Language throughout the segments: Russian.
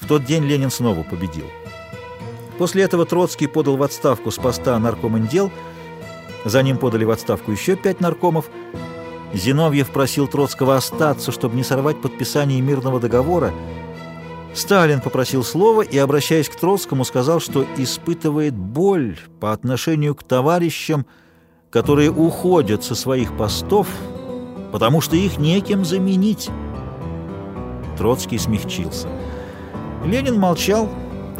В тот день Ленин снова победил. После этого Троцкий подал в отставку с поста наркомандел, за ним подали в отставку еще пять наркомов. Зиновьев просил Троцкого остаться, чтобы не сорвать подписание мирного договора. Сталин попросил слова и, обращаясь к Троцкому, сказал, что испытывает боль по отношению к товарищам, которые уходят со своих постов, потому что их некем заменить. Троцкий смягчился. Ленин молчал,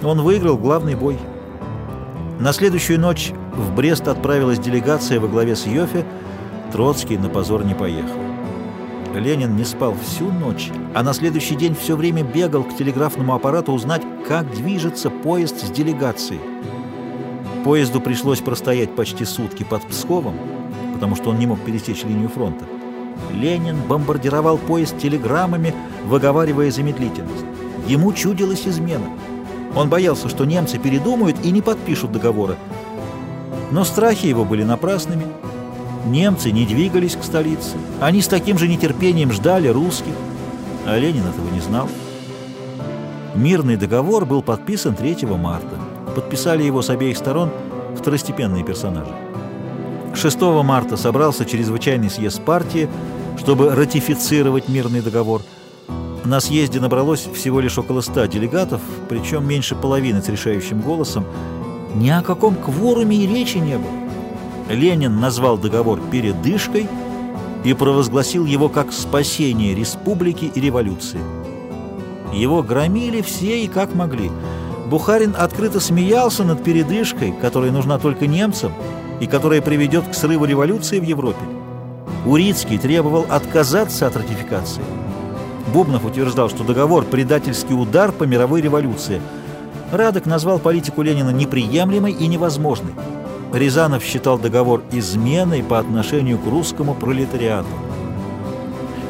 он выиграл главный бой. На следующую ночь в Брест отправилась делегация во главе с Йофе, Троцкий на позор не поехал. Ленин не спал всю ночь, а на следующий день все время бегал к телеграфному аппарату узнать, как движется поезд с делегацией. Поезду пришлось простоять почти сутки под Псковом, потому что он не мог пересечь линию фронта. Ленин бомбардировал поезд телеграммами, выговаривая замедлительность. Ему чудилась измена. Он боялся, что немцы передумают и не подпишут договора. Но страхи его были напрасными. Немцы не двигались к столице. Они с таким же нетерпением ждали русских. А Ленин этого не знал. Мирный договор был подписан 3 марта. Подписали его с обеих сторон второстепенные персонажи. 6 марта собрался чрезвычайный съезд партии, чтобы ратифицировать мирный договор. На съезде набралось всего лишь около ста делегатов, причем меньше половины с решающим голосом. Ни о каком кворуме и речи не было. Ленин назвал договор «передышкой» и провозгласил его как спасение республики и революции. Его громили все и как могли. Бухарин открыто смеялся над передышкой, которая нужна только немцам, и которая приведет к срыву революции в Европе. Урицкий требовал отказаться от ратификации. Бубнов утверждал, что договор – предательский удар по мировой революции. Радок назвал политику Ленина неприемлемой и невозможной. Рязанов считал договор изменой по отношению к русскому пролетариату.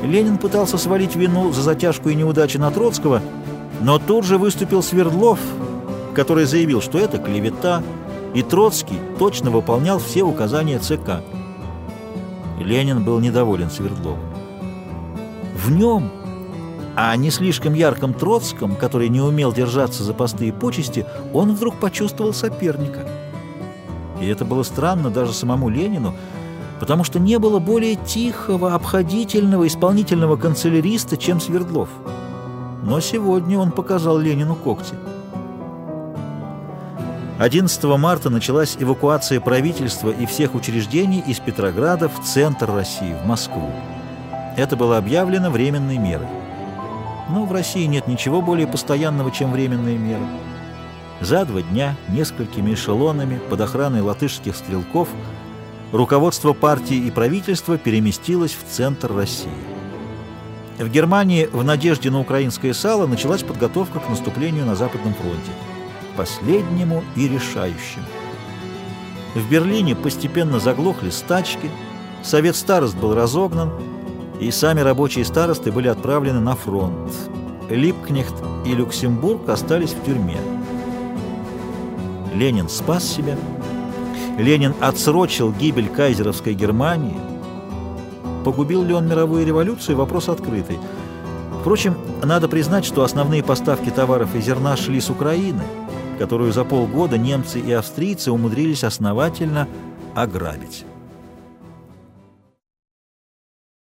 Ленин пытался свалить вину за затяжку и неудачи на Троцкого, но тут же выступил Свердлов, который заявил, что это клевета, и Троцкий точно выполнял все указания ЦК. Ленин был недоволен Свердловым. В нем, а не слишком ярком Троцком, который не умел держаться за посты и почести, он вдруг почувствовал соперника. И это было странно даже самому Ленину, потому что не было более тихого, обходительного, исполнительного канцеляриста, чем Свердлов. Но сегодня он показал Ленину когти. 11 марта началась эвакуация правительства и всех учреждений из Петрограда в центр России, в Москву. Это было объявлено временной мерой. Но в России нет ничего более постоянного, чем временные меры. За два дня несколькими эшелонами под охраной латышских стрелков руководство партии и правительства переместилось в центр России. В Германии в надежде на украинское сало началась подготовка к наступлению на Западном фронте последнему и решающему. В Берлине постепенно заглохли стачки, совет старост был разогнан, и сами рабочие старосты были отправлены на фронт. Липкнехт и Люксембург остались в тюрьме. Ленин спас себя. Ленин отсрочил гибель кайзеровской Германии. Погубил ли он мировую революцию? Вопрос открытый. Впрочем, надо признать, что основные поставки товаров и зерна шли с Украины – которую за полгода немцы и австрийцы умудрились основательно ограбить.